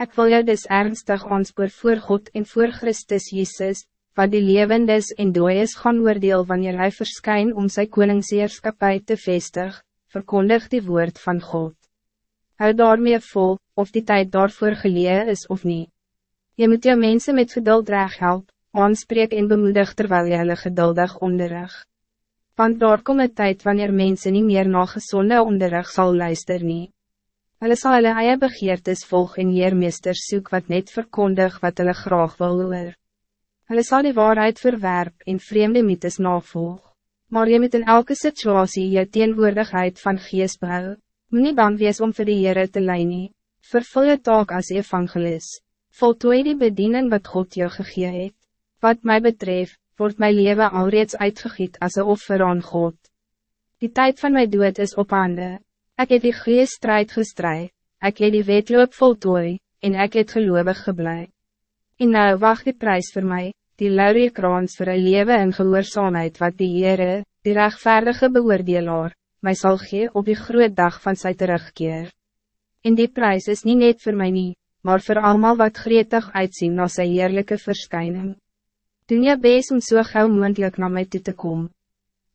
Ik wil jou dus ernstig aanspoor voor God en voor Christus Jezus, wat die levendes en dooies gaan oordeel wanneer hij verschijnt om zijn koningsheerskapij te vestig, verkondig die woord van God. Hou daarmee vol, of die tijd daarvoor gelee is of niet. Je moet jou mensen met geduld reg help, aanspreek en bemoedig terwijl je hulle geduldig onderrig. Want daar kom een tijd wanneer mensen niet meer na gezonde onderrig zal luisteren. nie. Hulle sal hulle eie begeertes volg en jeermeesters soek wat net verkondig wat hulle graag wil hoor. Hulle sal die waarheid verwerp en vreemde mythes navolg. Maar je moet in elke situatie je teenwoordigheid van geest bou. Moet nie bang wees om vir die Heere te lei nie. Vervul je taak als evangelist. Voltooi die bediening wat God jou gegee het. Wat mij betreft, wordt mijn leven alreeds uitgegiet als een offer aan God. Die tijd van mijn dood is op handen. Ik heb die goede strijd gestrijd. Ik heb die wetloop voltooi, en ik heb gelovig geblij. En nou wacht die prijs voor mij, die laurie kraans voor een leven en gehoorzaamheid wat die Heere, die rechtvaardige beoordelaar, mij zal gee op die groot dag van zijn terugkeer. En die prijs is niet net voor mij niet, maar voor allemaal wat gretig uitzien na sy heerlijke verschijning. Doen je best om so gauw moendlik naar mij toe te komen.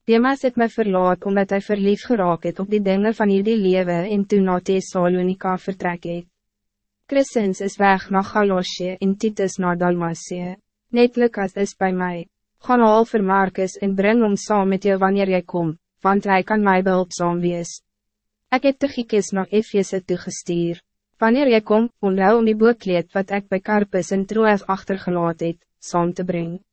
Demas het mij verlaat omdat hij verlief geraak het op die dingen van hierdie lewe en toen na Thessalonica vertrek het. Christens is weg naar Galosje en Titus naar Dalmatie. Net Lucas is bij mij. Gaan al vir Marcus en breng hom saam met jou wanneer jy kom, want hij kan mij behulpzaam wees. Heb de Giekes naar Efeze toegestuur. Wanneer jy kom, onthou om die boekleed wat ik bij Carpus en Troas achtergelaat het, saam te brengen.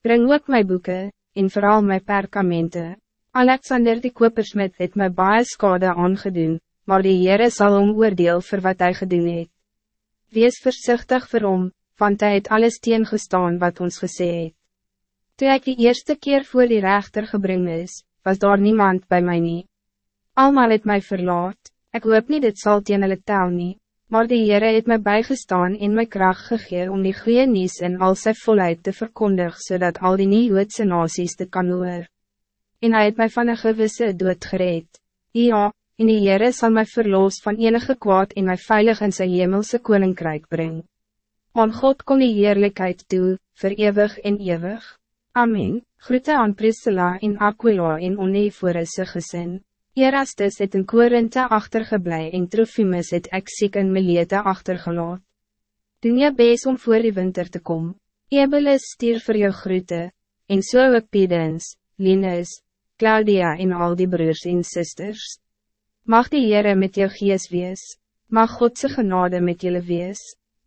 Breng ook mijn boeken, en vooral mijn perkamenten. Alexander die Kopersmit het my baie skade aangedoen, maar die Heere sal om oordeel vir wat hij gedoen het. Wees voorzichtig vir hom, want hij het alles teengestaan wat ons gesê het. Toe ek die eerste keer voor die rechter gebring is, was daar niemand bij mij niet. Almal het mij verlaat, ik hoop niet dit zal teen hulle tel nie, maar die Heere het mij bijgestaan en my kracht gegee om die goeie nies in al sy volheid te verkondig, zodat al die nie-Joodse nasies te kan hoor. En hij het mij van een gewisse dood gereed. Ja, en die Heere sal my verloos van enige kwaad en my veilig in sy hemelse koninkrijk brengen. Aan God kom die heerlijkheid toe, voor eeuwig en eeuwig. Amen. Groete aan Priscilla en Aquila en Onephorus gesin. Erastus het in Korinthe achtergeblij en Trofimus het ek siek in Milete achtergelaat. Doen je bes om voor die winter te komen. Ebelus stier voor jou groete, en so ook Pedens, Linus, Claudia en al die broers en sisters. Mag die Heere met jou gees wees, mag Godse genade met jullie wees.